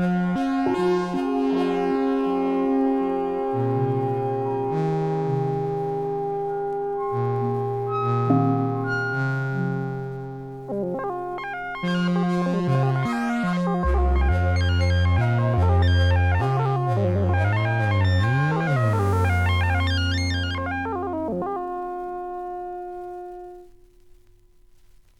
Música